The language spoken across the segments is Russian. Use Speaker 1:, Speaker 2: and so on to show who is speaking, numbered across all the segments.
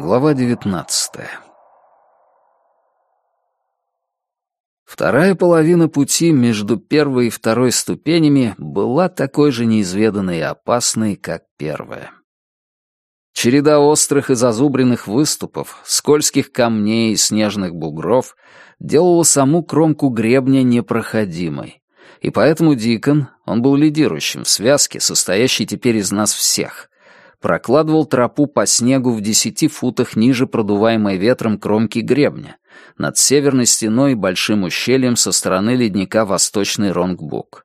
Speaker 1: Глава девятнадцатая. Вторая половина пути между первой и второй ступенями была такой же неизведанной и опасной, как первая. Череда острых и зазубренных выступов, скользких камней и снежных бугров делала саму кромку гребня непроходимой. И поэтому Дикон, он был лидирующим в связке, состоящей теперь из нас всех, прокладывал тропу по снегу в десяти футах ниже продуваемой ветром кромки гребня, над северной стеной и большим ущельем со стороны ледника Восточный Ронгбук.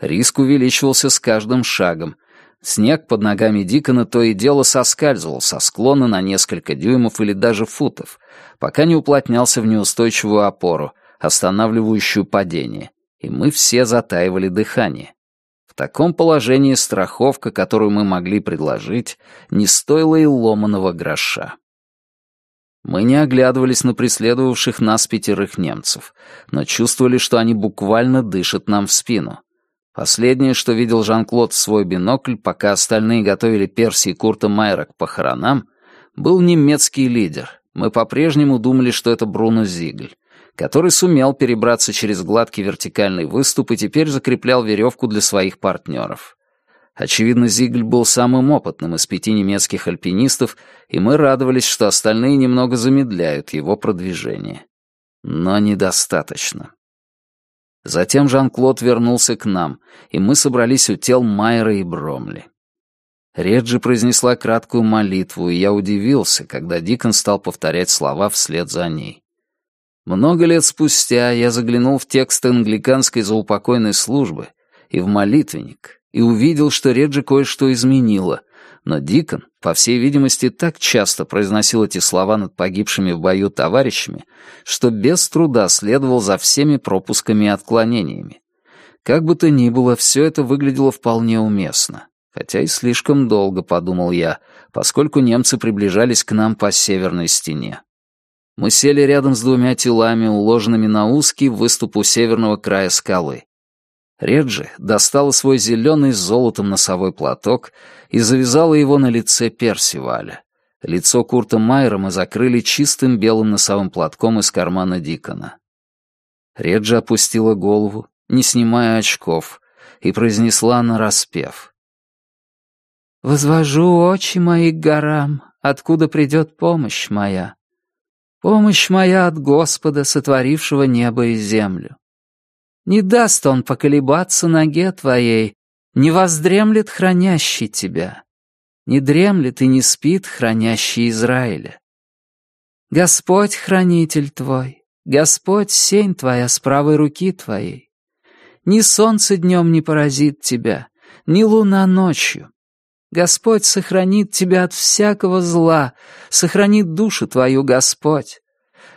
Speaker 1: Риск увеличивался с каждым шагом. Снег под ногами Дикона то и дело соскальзывал со склона на несколько дюймов или даже футов, пока не уплотнялся в неустойчивую опору, останавливающую падение, и мы все затаивали дыхание. Таком положении страховка, которую мы могли предложить, не стоила и ломаного гроша. Мы не оглядывались на преследовавших нас пятерых немцев, но чувствовали, что они буквально дышат нам в спину. Последнее, что видел Жан-Клод в свой бинокль, пока остальные готовили Перси и Курта Майера к похоронам, был немецкий лидер. Мы по-прежнему думали, что это Бруно Зигль, который сумел перебраться через гладкий вертикальный выступ и теперь закреплял веревку для своих партнеров. Очевидно, Зигль был самым опытным из пяти немецких альпинистов, и мы радовались, что остальные немного замедляют его продвижение. Но недостаточно. Затем Жан-Клод вернулся к нам, и мы собрались у тел Майера и Бромли. Реджи произнесла краткую молитву, и я удивился, когда Дикон стал повторять слова вслед за ней. Много лет спустя я заглянул в текст англиканской заупокойной службы и в молитвенник, и увидел, что Реджи кое-что изменила, но Дикон, по всей видимости, так часто произносил эти слова над погибшими в бою товарищами, что без труда следовал за всеми пропусками и отклонениями. Как бы то ни было, все это выглядело вполне уместно. Хотя и слишком долго, подумал я, поскольку немцы приближались к нам по северной стене. Мы сели рядом с двумя телами, уложенными на узкий выступ у северного края скалы. Реджи достала свой зеленый с золотом носовой платок и завязала его на лице Персиваля. Лицо Курта Майера мы закрыли чистым белым носовым платком из кармана Дикона. Реджи опустила голову, не снимая очков, и произнесла нараспев. «Возвожу очи мои к горам, откуда придет помощь моя. Помощь моя от Господа, сотворившего небо и землю. Не даст он поколебаться ноге твоей, не воздремлет хранящий тебя, не дремлет и не спит хранящий Израиля. Господь хранитель твой, Господь сень твоя с правой руки твоей. Ни солнце днем не поразит тебя, ни луна ночью. Господь сохранит тебя от всякого зла, сохранит душу твою Господь.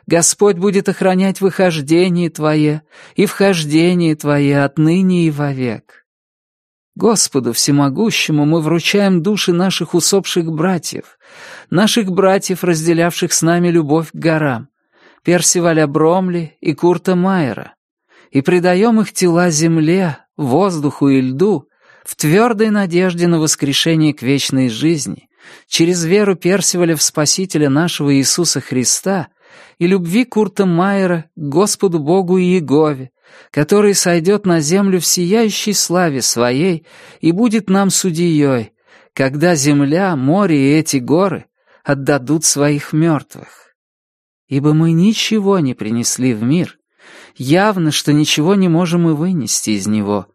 Speaker 1: Господь будет охранять выхождение Твое и вхождение Твое отныне и вовек. Господу Всемогущему мы вручаем души наших усопших братьев, наших братьев, разделявших с нами любовь к горам, Персиваля Бромли и Курта Майера, и предаем их тела земле, воздуху и льду в твердой надежде на воскрешение к вечной жизни, через веру Персиваля в Спасителя нашего Иисуса Христа — и любви Курта Майера к Господу Богу и Егове, который сойдет на землю в сияющей славе своей и будет нам судьей, когда земля, море и эти горы отдадут своих мертвых. Ибо мы ничего не принесли в мир, явно, что ничего не можем и вынести из него.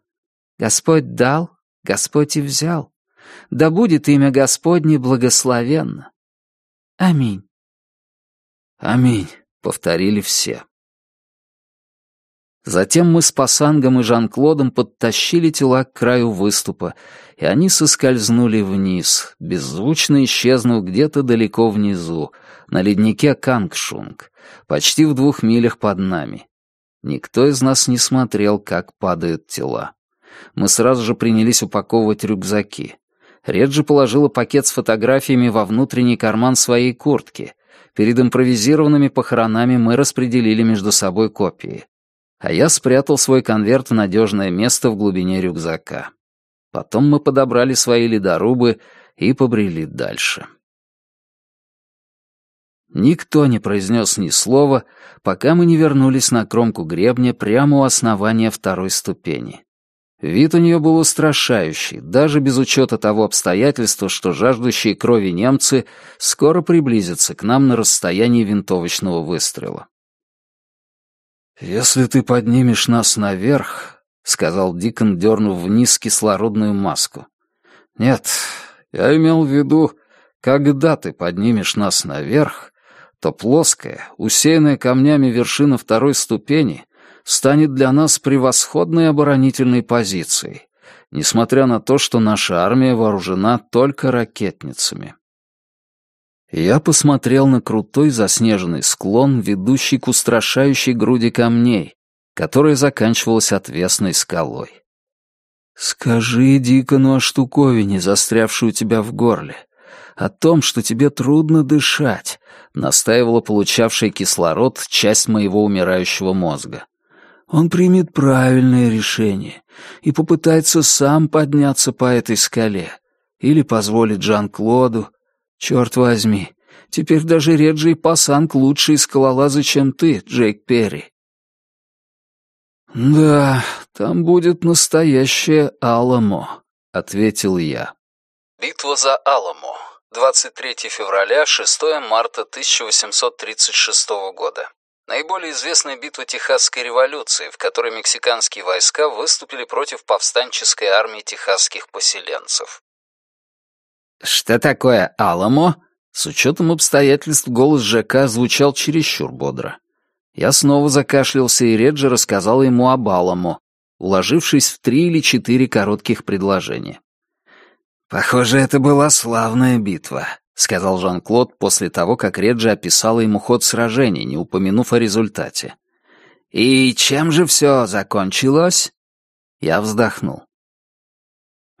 Speaker 1: Господь дал, Господь и взял. Да будет имя Господне благословенно. Аминь. «Аминь», — повторили все. Затем мы с Пасангом и Жан-Клодом подтащили тела к краю выступа, и они соскользнули вниз, беззвучно исчезнув где-то далеко внизу, на леднике Кангшунг, почти в двух милях под нами. Никто из нас не смотрел, как падают тела. Мы сразу же принялись упаковывать рюкзаки. Реджи положила пакет с фотографиями во внутренний карман своей куртки — Перед импровизированными похоронами мы распределили между собой копии. А я спрятал свой конверт в надежное место в глубине рюкзака. Потом мы подобрали свои ледорубы и побрели дальше. Никто не произнес ни слова, пока мы не вернулись на кромку гребня прямо у основания второй ступени. Вид у нее был устрашающий, даже без учета того обстоятельства, что жаждущие крови немцы скоро приблизятся к нам на расстоянии винтовочного выстрела. «Если ты поднимешь нас наверх», — сказал Дикон, дернув вниз кислородную маску. «Нет, я имел в виду, когда ты поднимешь нас наверх, то плоская, усеянная камнями вершина второй ступени станет для нас превосходной оборонительной позицией, несмотря на то, что наша армия вооружена только ракетницами. Я посмотрел на крутой заснеженный склон, ведущий к устрашающей груди камней, которая заканчивалась отвесной скалой. «Скажи Дикону о штуковине, застрявшей у тебя в горле о том, что тебе трудно дышать», — настаивала получавшая кислород часть моего умирающего мозга. «Он примет правильное решение и попытается сам подняться по этой скале. Или позволит Жан-Клоду. Черт возьми, теперь даже Реджи и Пасанг лучшие скалолазы, чем ты, Джейк Перри». «Да, там будет настоящее Аламо», — ответил я.
Speaker 2: Битва за Аламо. 23 февраля, 6 марта 1836 года. Наиболее известная битва Техасской революции, в которой мексиканские войска выступили против повстанческой армии техасских поселенцев.
Speaker 1: «Что такое Аламо?» С учетом обстоятельств голос ЖК звучал чересчур бодро. Я снова закашлялся, и Реджи рассказал ему об Аламо, уложившись в три или четыре коротких предложения. «Похоже, это была славная битва», — сказал Жан-Клод после того, как Реджи описала ему ход сражений, не упомянув о результате. «И чем же все закончилось?» Я вздохнул.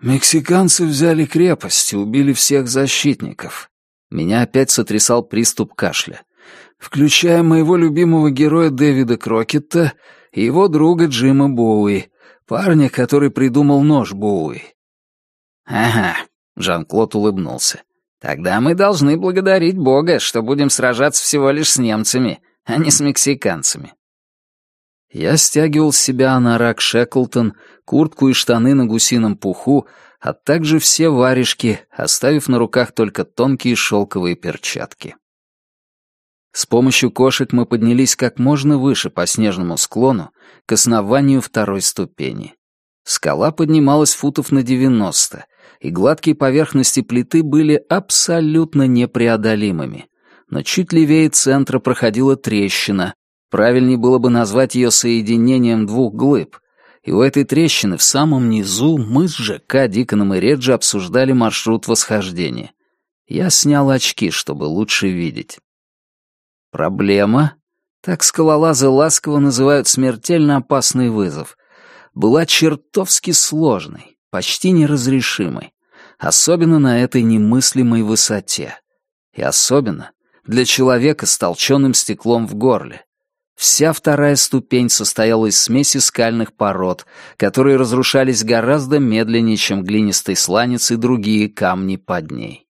Speaker 1: «Мексиканцы взяли крепость и убили всех защитников». Меня опять сотрясал приступ кашля. Включая моего любимого героя Дэвида Крокетта и его друга Джима Боуи, парня, который придумал нож Боуи. «Ага», — Жан-Клод улыбнулся. «Тогда мы должны благодарить Бога, что будем сражаться всего лишь с немцами, а не с мексиканцами». Я стягивал с себя анорак Шеклтон, куртку и штаны на гусином пуху, а также все варежки, оставив на руках только тонкие шелковые перчатки. С помощью кошек мы поднялись как можно выше по снежному склону к основанию второй ступени. Скала поднималась футов на девяносто, и гладкие поверхности плиты были абсолютно непреодолимыми. Но чуть левее центра проходила трещина, правильнее было бы назвать ее соединением двух глыб, и у этой трещины в самом низу мы с ЖК, Диконом и Реджи обсуждали маршрут восхождения. Я снял очки, чтобы лучше видеть. Проблема, так скалолазы ласково называют смертельно опасный вызов, была чертовски сложной почти неразрешимой, особенно на этой немыслимой высоте. И особенно для человека с толченым стеклом в горле. Вся вторая ступень состояла из смеси скальных пород, которые разрушались гораздо медленнее, чем глинистый сланец и другие камни под ней.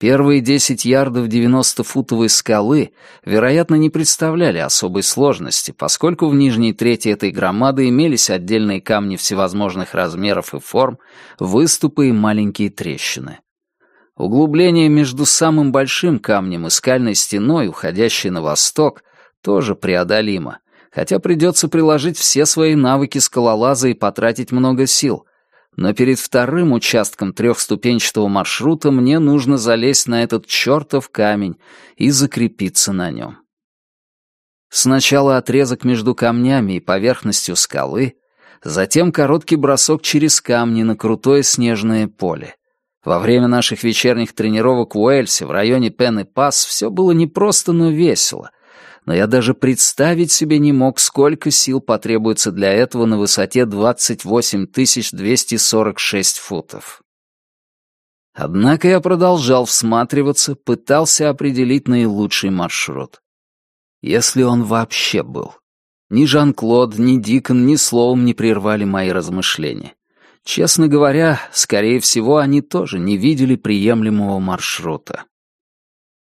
Speaker 1: Первые десять ярдов 90-футовой скалы, вероятно, не представляли особой сложности, поскольку в нижней трети этой громады имелись отдельные камни всевозможных размеров и форм, выступы и маленькие трещины. Углубление между самым большим камнем и скальной стеной, уходящей на восток, тоже преодолимо, хотя придется приложить все свои навыки скалолаза и потратить много сил, но перед вторым участком трехступенчатого маршрута мне нужно залезть на этот чертов камень и закрепиться на нем. Сначала отрезок между камнями и поверхностью скалы, затем короткий бросок через камни на крутое снежное поле. Во время наших вечерних тренировок в Уэльсе в районе Пен и Пас все было не просто, но весело — но я даже представить себе не мог, сколько сил потребуется для этого на высоте 28 246 футов. Однако я продолжал всматриваться, пытался определить наилучший маршрут. Если он вообще был. Ни Жан-Клод, ни Дикон ни словом не прервали мои размышления. Честно говоря, скорее всего, они тоже не видели приемлемого маршрута.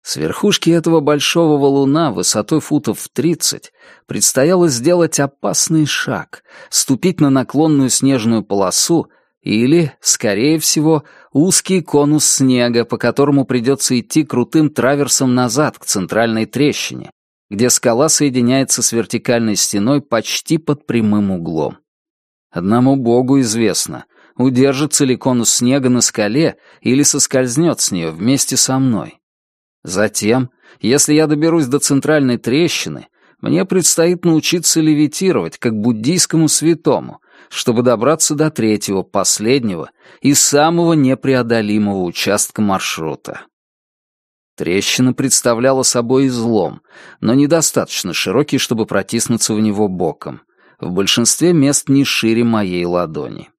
Speaker 1: С верхушки этого большого валуна высотой футов в тридцать предстояло сделать опасный шаг, ступить на наклонную снежную полосу или, скорее всего, узкий конус снега, по которому придется идти крутым траверсом назад к центральной трещине, где скала соединяется с вертикальной стеной почти под прямым углом. Одному богу известно, удержится ли конус снега на скале или соскользнет с нее вместе со мной. Затем, если я доберусь до центральной трещины, мне предстоит научиться левитировать, как буддийскому святому, чтобы добраться до третьего, последнего и самого непреодолимого участка маршрута. Трещина представляла собой излом, но недостаточно широкий, чтобы протиснуться в него боком. В большинстве мест не шире моей ладони.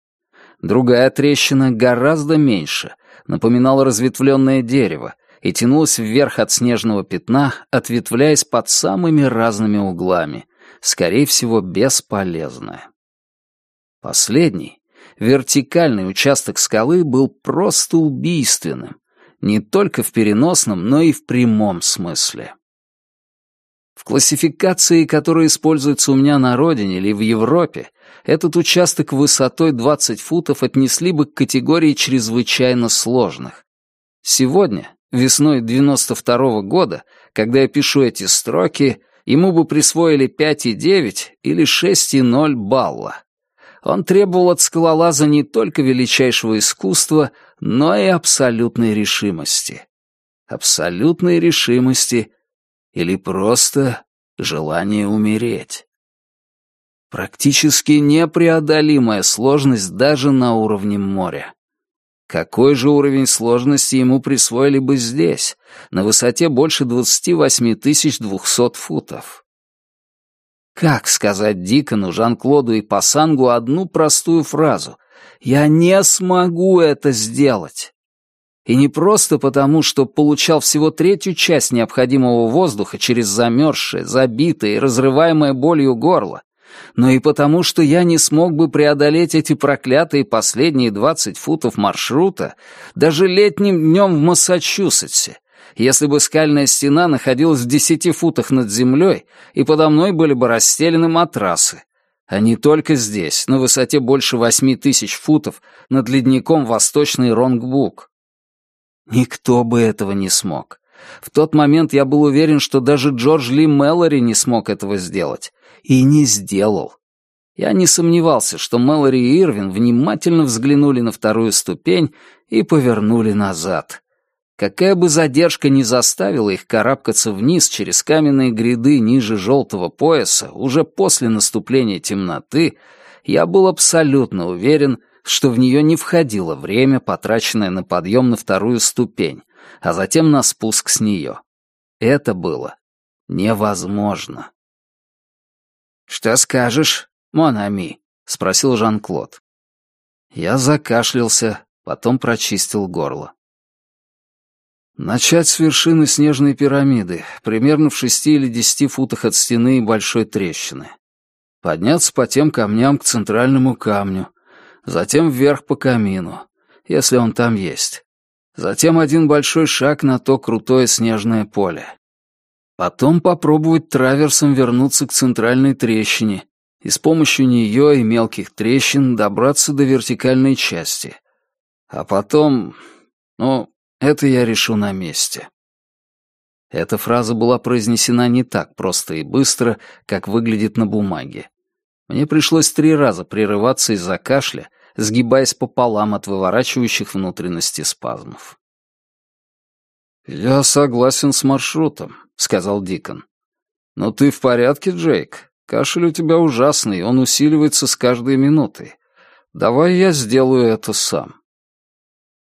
Speaker 1: Другая трещина гораздо меньше, напоминала разветвленное дерево, и тянулась вверх от снежного пятна, ответвляясь под самыми разными углами, скорее всего, бесполезная. Последний, вертикальный участок скалы был просто убийственным, не только в переносном, но и в прямом смысле. В классификации, которая используется у меня на родине или в Европе, этот участок высотой 20 футов отнесли бы к категории чрезвычайно сложных. Сегодня, Весной 92 -го года, когда я пишу эти строки, ему бы присвоили 5,9 или 6,0 балла. Он требовал от скалолаза не только величайшего искусства, но и абсолютной решимости. Абсолютной решимости или просто желание умереть. Практически непреодолимая сложность даже на уровне моря. Какой же уровень сложности ему присвоили бы здесь, на высоте больше 28 200 футов? Как сказать Дикону, Жан-Клоду и Пасангу одну простую фразу «Я не смогу это сделать»? И не просто потому, что получал всего третью часть необходимого воздуха через замерзшее, забитое и разрываемое болью горло, но и потому, что я не смог бы преодолеть эти проклятые последние двадцать футов маршрута даже летним днем в Массачусетсе, если бы скальная стена находилась в десяти футах над землей, и подо мной были бы расстелены матрасы, а не только здесь, на высоте больше восьми тысяч футов, над ледником Восточный Ронгбук. Никто бы этого не смог. В тот момент я был уверен, что даже Джордж Ли Мэллори не смог этого сделать, и не сделал. Я не сомневался, что Мэлори и Ирвин внимательно взглянули на вторую ступень и повернули назад. Какая бы задержка ни заставила их карабкаться вниз через каменные гряды ниже желтого пояса уже после наступления темноты, я был абсолютно уверен, что в нее не входило время, потраченное на подъем на вторую ступень, а затем на спуск с нее. Это было невозможно. «Что скажешь, Монами?» — спросил Жан-Клод. Я закашлялся, потом прочистил горло. Начать с вершины снежной пирамиды, примерно в шести или десяти футах от стены и большой трещины. Подняться по тем камням к центральному камню, затем вверх по камину, если он там есть. Затем один большой шаг на то крутое снежное поле. Потом попробовать траверсом вернуться к центральной трещине и с помощью нее и мелких трещин добраться до вертикальной части. А потом... Ну, это я решу на месте. Эта фраза была произнесена не так просто и быстро, как выглядит на бумаге. Мне пришлось три раза прерываться из-за кашля, сгибаясь пополам от выворачивающих внутренности спазмов. «Я согласен с маршрутом», — сказал Дикон. «Но ты в порядке, Джейк? Кашель у тебя ужасный, он усиливается с каждой минутой. Давай я сделаю это сам».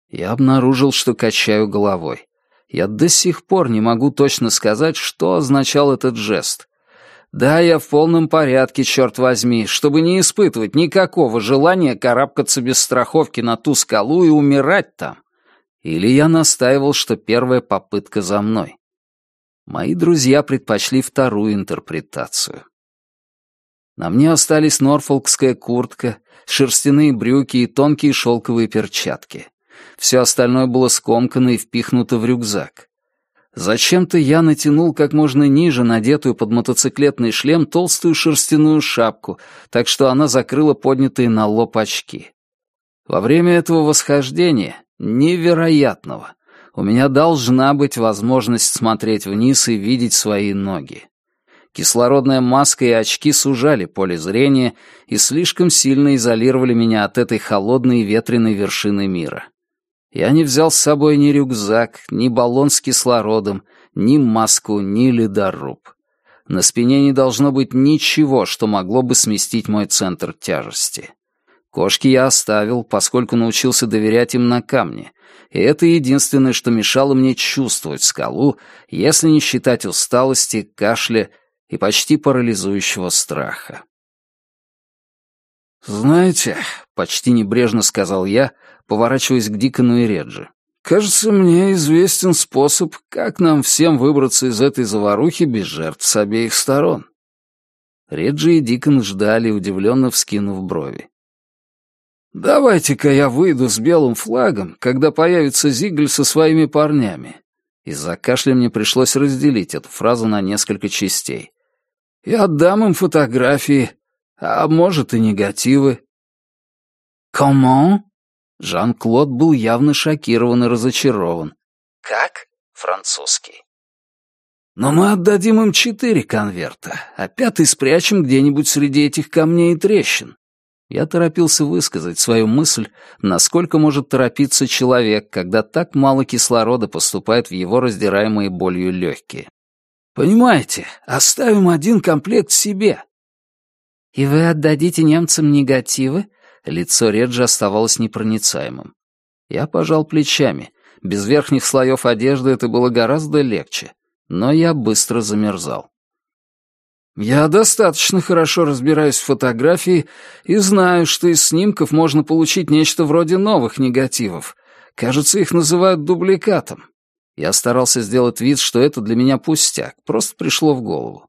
Speaker 1: Я обнаружил, что качаю головой. Я до сих пор не могу точно сказать, что означал этот жест. Да, я в полном порядке, черт возьми, чтобы не испытывать никакого желания карабкаться без страховки на ту скалу и умирать там. Или я настаивал, что первая попытка за мной. Мои друзья предпочли вторую интерпретацию. На мне остались норфолкская куртка, шерстяные брюки и тонкие шелковые перчатки. Все остальное было скомкано и впихнуто в рюкзак. Зачем-то я натянул как можно ниже надетую под мотоциклетный шлем толстую шерстяную шапку, так что она закрыла поднятые на лоб очки. Во время этого восхождения, невероятного, у меня должна быть возможность смотреть вниз и видеть свои ноги. Кислородная маска и очки сужали поле зрения и слишком сильно изолировали меня от этой холодной и ветреной вершины мира. Я не взял с собой ни рюкзак, ни баллон с кислородом, ни маску, ни ледоруб. На спине не должно быть ничего, что могло бы сместить мой центр тяжести. Кошки я оставил, поскольку научился доверять им на камне, и это единственное, что мешало мне чувствовать скалу, если не считать усталости, кашля и почти парализующего страха. «Знаете», — почти небрежно сказал я, поворачиваясь к Дикону и Реджи, «кажется, мне известен способ, как нам всем выбраться из этой заварухи без жертв с обеих сторон». Реджи и Дикон ждали, удивленно вскинув брови. «Давайте-ка я выйду с белым флагом, когда появится Зигль со своими парнями». Из-за кашля мне пришлось разделить эту фразу на несколько частей. «И отдам им фотографии, а может и негативы». «Comment?» Жан-Клод был явно шокирован и разочарован.
Speaker 2: «Как?» «Французский».
Speaker 1: «Но мы отдадим им четыре конверта, а пятый спрячем где-нибудь среди этих камней и трещин. Я торопился высказать свою мысль, насколько может торопиться человек, когда так мало кислорода поступает в его раздираемые болью легкие. «Понимаете, оставим один комплект себе».
Speaker 3: «И вы отдадите немцам негативы?» Лицо Реджи оставалось непроницаемым. Я пожал плечами. Без верхних слоев одежды это было гораздо легче, но я быстро замерзал. Я достаточно хорошо разбираюсь в фотографии и знаю, что из снимков можно получить нечто вроде новых негативов. Кажется, их называют дубликатом. Я старался сделать вид, что это для меня пустяк, просто пришло в голову.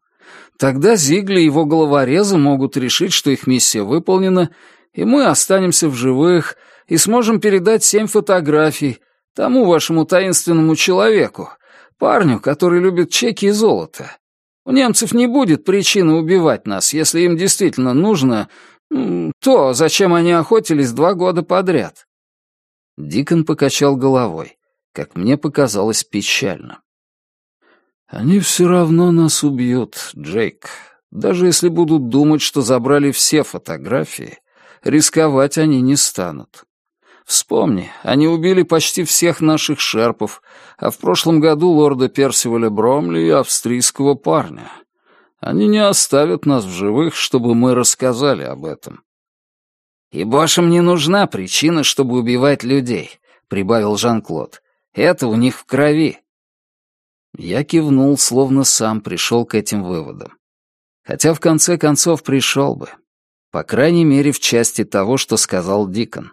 Speaker 3: Тогда Зигли и его головорезы могут решить, что их миссия выполнена, и мы останемся в живых и сможем передать семь фотографий тому вашему таинственному человеку, парню, который любит чеки и золото. У немцев не будет причины убивать нас, если им действительно нужно то, зачем они охотились два года подряд».
Speaker 1: Дикон покачал головой, как мне показалось печально. «Они все равно нас убьют, Джейк. Даже если будут думать, что забрали все фотографии, рисковать они не станут. Вспомни, они убили почти всех наших шерпов, а в прошлом году лорда Персиваля Бромли и австрийского парня. Они не оставят нас в живых, чтобы мы рассказали об этом.
Speaker 2: «И Бошам не нужна причина, чтобы убивать людей», — прибавил Жан-Клод. «Это у них в крови».
Speaker 1: Я кивнул, словно сам пришел к этим выводам. Хотя в конце концов пришел бы. По крайней мере, в части того, что сказал Дикон.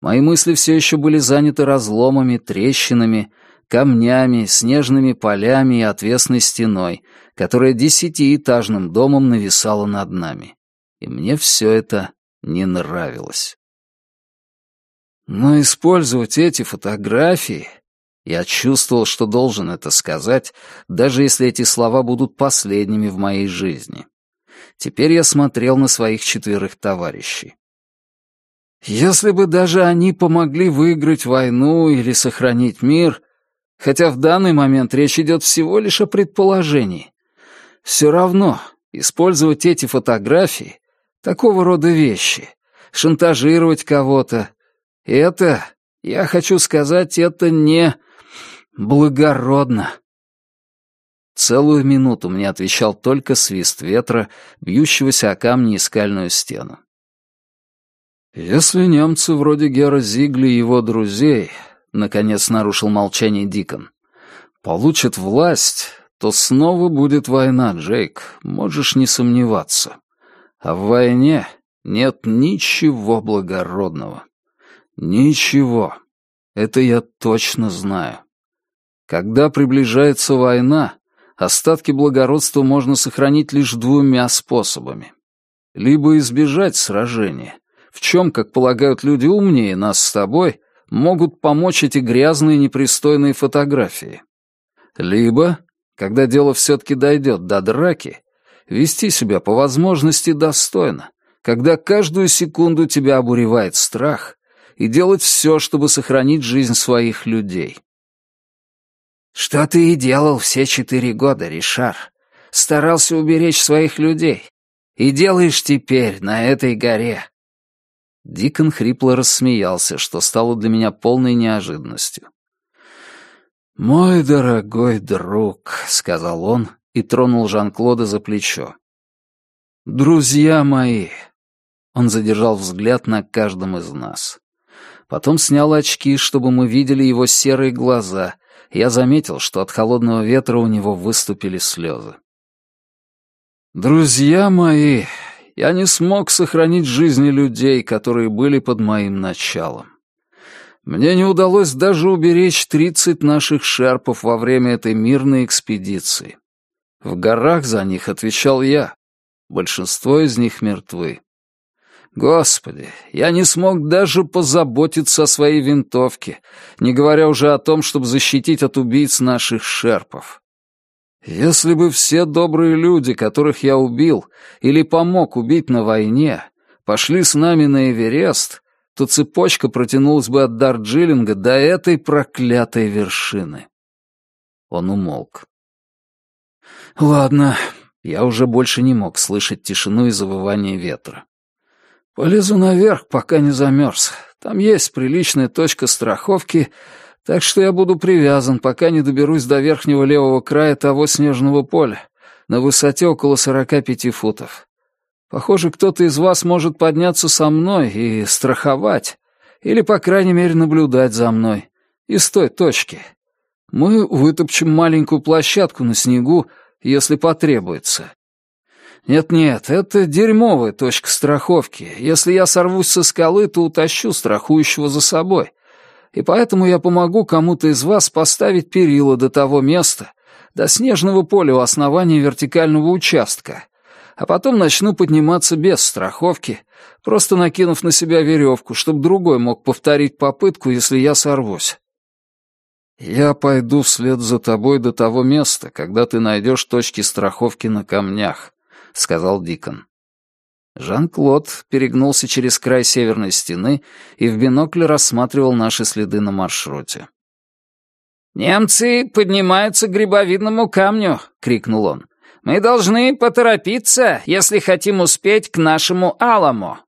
Speaker 1: Мои мысли все еще были заняты разломами, трещинами, камнями, снежными полями и отвесной стеной, которая десятиэтажным домом нависала над нами. И мне все это не нравилось. Но использовать эти фотографии... Я чувствовал, что должен это сказать, даже если эти слова будут последними в моей жизни. Теперь я смотрел на своих четверых товарищей. Если бы даже они помогли выиграть войну или сохранить мир, хотя в данный момент речь идет всего лишь о предположении, все равно использовать эти фотографии, такого рода вещи, шантажировать кого-то, это, я хочу сказать, это не благородно. Целую минуту мне отвечал только свист ветра, бьющегося о камни и скальную стену. «Если немцы вроде Гера Зигли и его друзей, — наконец нарушил молчание Дикон, — получат власть, то снова будет война, Джейк, можешь не сомневаться. А в войне нет ничего благородного. Ничего. Это я точно знаю. Когда приближается война, остатки благородства можно сохранить лишь двумя способами. Либо избежать сражения — в чем, как полагают люди умнее нас с тобой, могут помочь эти грязные непристойные фотографии. Либо, когда дело все-таки дойдет до драки, вести себя по возможности достойно, когда каждую секунду тебя обуревает страх, и делать все, чтобы сохранить жизнь своих людей.
Speaker 3: Что ты и делал все четыре года, Ришар. Старался уберечь своих людей. И делаешь теперь на этой горе.
Speaker 1: Дикон хрипло рассмеялся, что стало для меня полной неожиданностью. «Мой дорогой друг», — сказал он и тронул Жан-Клода за плечо. «Друзья мои!» Он задержал взгляд на каждом из нас. Потом снял очки, чтобы мы видели его серые глаза. Я заметил, что от холодного ветра у него выступили слезы. «Друзья мои, я не смог сохранить жизни людей, которые были под моим началом. Мне не удалось даже уберечь тридцать наших шерпов во время этой мирной экспедиции. В горах за них отвечал я. Большинство из них мертвы. Господи, я не смог даже позаботиться о своей винтовке, не говоря уже о том, чтобы защитить от убийц наших шерпов. Если бы все добрые люди, которых я убил или помог убить на войне, пошли с нами на Эверест, то цепочка протянулась бы от Дарджилинга до этой проклятой вершины. Он умолк. Ладно, я уже больше не мог слышать тишину и завывание ветра. Полезу наверх, пока не замерз. Там есть приличная точка страховки, так что я буду привязан, пока не доберусь до верхнего левого края того снежного поля, на высоте около сорока пяти футов. Похоже, кто-то из вас может подняться со мной и страховать, или, по крайней мере, наблюдать за мной, из той точки. Мы вытопчем маленькую площадку на снегу, если потребуется. Нет-нет, это дерьмовая точка страховки. Если я сорвусь со скалы, то утащу страхующего за собой. И поэтому я помогу кому-то из вас поставить перила до того места, до снежного поля у основания вертикального участка, а потом начну подниматься без страховки, просто накинув на себя веревку, чтобы другой мог повторить попытку, если я сорвусь. Я пойду вслед за тобой до того места, когда ты найдешь точки страховки на камнях, — сказал Дикон. Жан-Клод перегнулся через край северной стены и в бинокль рассматривал наши следы на маршруте.
Speaker 3: «Немцы поднимаются к грибовидному камню!» — крикнул он. Мы должны поторопиться, если хотим успеть к нашему Аламу».